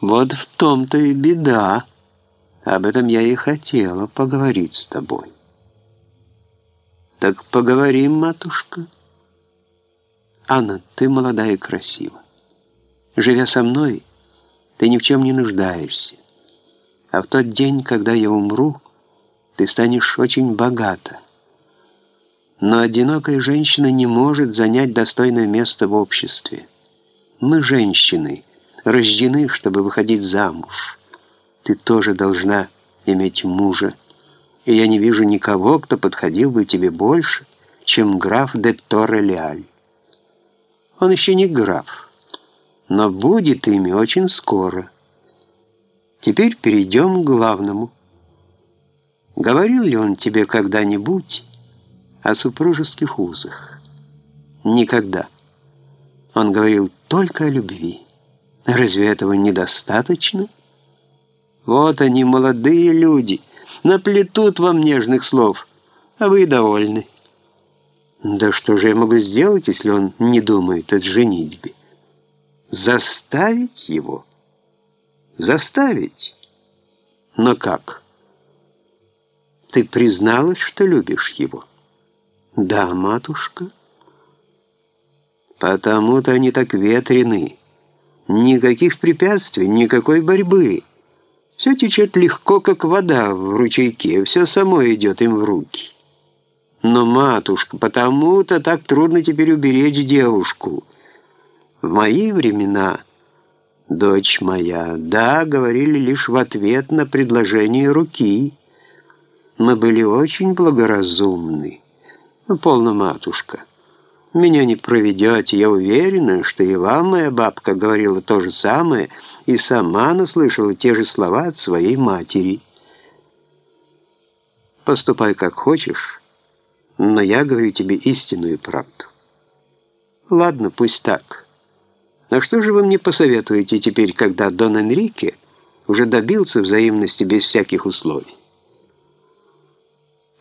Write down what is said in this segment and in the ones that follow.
Вот в том-то и беда. Об этом я и хотела поговорить с тобой. Так поговорим, матушка. Анна, ты молодая и красива. Живя со мной, ты ни в чем не нуждаешься. А в тот день, когда я умру, ты станешь очень богата. Но одинокая женщина не может занять достойное место в обществе. Мы, женщины, рождены, чтобы выходить замуж. Ты тоже должна иметь мужа, и я не вижу никого, кто подходил бы тебе больше, чем граф де Торре-Леаль. Он еще не граф, но будет ими очень скоро. Теперь перейдем к главному. Говорил ли он тебе когда-нибудь о супружеских узах? Никогда. Он говорил только о любви. Разве этого недостаточно? Вот они, молодые люди, наплетут вам нежных слов, а вы довольны. Да что же я могу сделать, если он не думает о женитьбе? Заставить его? Заставить? Но как? Ты призналась, что любишь его? Да, матушка. Потому-то они так ветрены. Никаких препятствий, никакой борьбы. Все течет легко, как вода в ручейке, все само идет им в руки. Но, матушка, потому-то так трудно теперь уберечь девушку. В мои времена, дочь моя, да, говорили лишь в ответ на предложение руки. Мы были очень благоразумны. Ну, полно, матушка. Меня не проведете, я уверена, что и вам моя бабка говорила то же самое, и сама наслышала те же слова от своей матери. Поступай как хочешь, но я говорю тебе истинную правду. Ладно, пусть так. Но что же вы мне посоветуете теперь, когда Дон Энрике уже добился взаимности без всяких условий?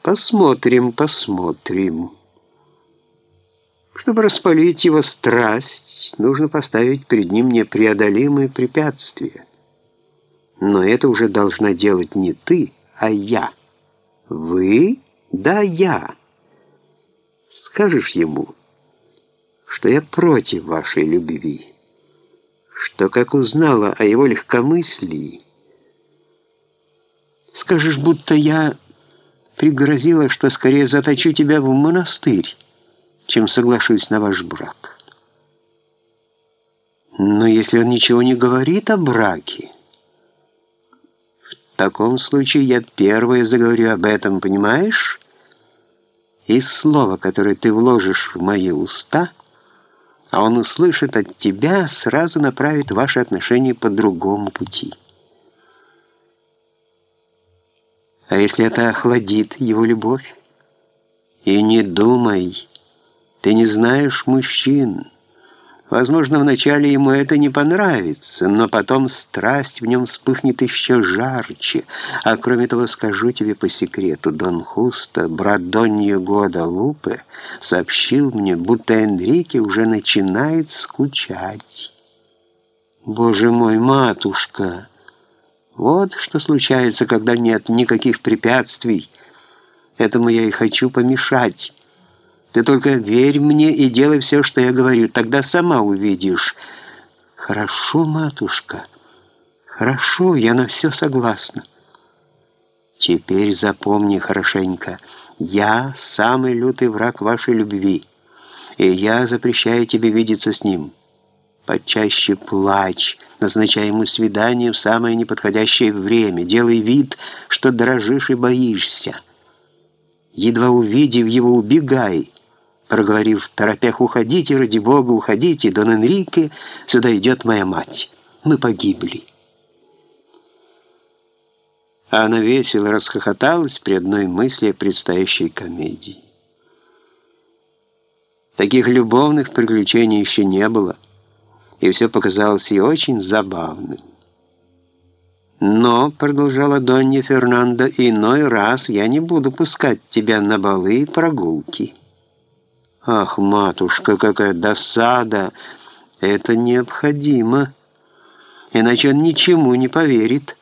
Посмотрим, посмотрим. Чтобы распалить его страсть, нужно поставить перед ним непреодолимые препятствия. Но это уже должна делать не ты, а я. Вы? Да, я. Скажешь ему, что я против вашей любви, что, как узнала о его легкомыслии, скажешь, будто я пригрозила, что скорее заточу тебя в монастырь, чем соглашусь на ваш брак. Но если он ничего не говорит о браке, в таком случае я первое заговорю об этом, понимаешь? И слово, которое ты вложишь в мои уста, а он услышит от тебя, сразу направит ваши отношения по другому пути. А если это охладит его любовь? И не думай, ты не знаешь мужчин. Возможно, вначале ему это не понравится, но потом страсть в нем вспыхнет еще жарче. А кроме того, скажу тебе по секрету, Дон Хуста, брат Донья Года Лупе, сообщил мне, будто Энрике уже начинает скучать. Боже мой, матушка, вот что случается, когда нет никаких препятствий. Этому я и хочу помешать». Ты только верь мне и делай все, что я говорю, тогда сама увидишь. Хорошо, матушка, хорошо, я на все согласна. Теперь запомни хорошенько, я самый лютый враг вашей любви, и я запрещаю тебе видеться с ним. Почаще плачь, назначай ему свидание в самое неподходящее время, делай вид, что дрожишь и боишься. Едва увидев его, убегай, проговорив торопях, «Уходите, ради Бога, уходите, Дон Энрике, сюда идет моя мать. Мы погибли». А она весело расхохоталась при одной мысли о предстоящей комедии. Таких любовных приключений еще не было, и все показалось ей очень забавным. «Но», — продолжала Донья Фернандо, — «иной раз я не буду пускать тебя на балы и прогулки». Ах, матушка, какая досада! Это необходимо. иначе он ничему не поверит».